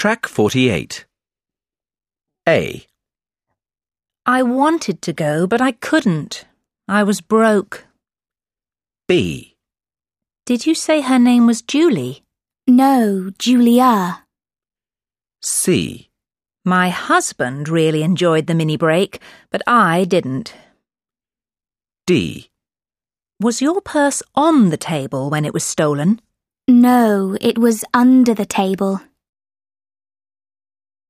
Track 48. A. I wanted to go, but I couldn't. I was broke. B. Did you say her name was Julie? No, Julia. C. My husband really enjoyed the mini break, but I didn't. D. Was your purse on the table when it was stolen? No, it was under the table.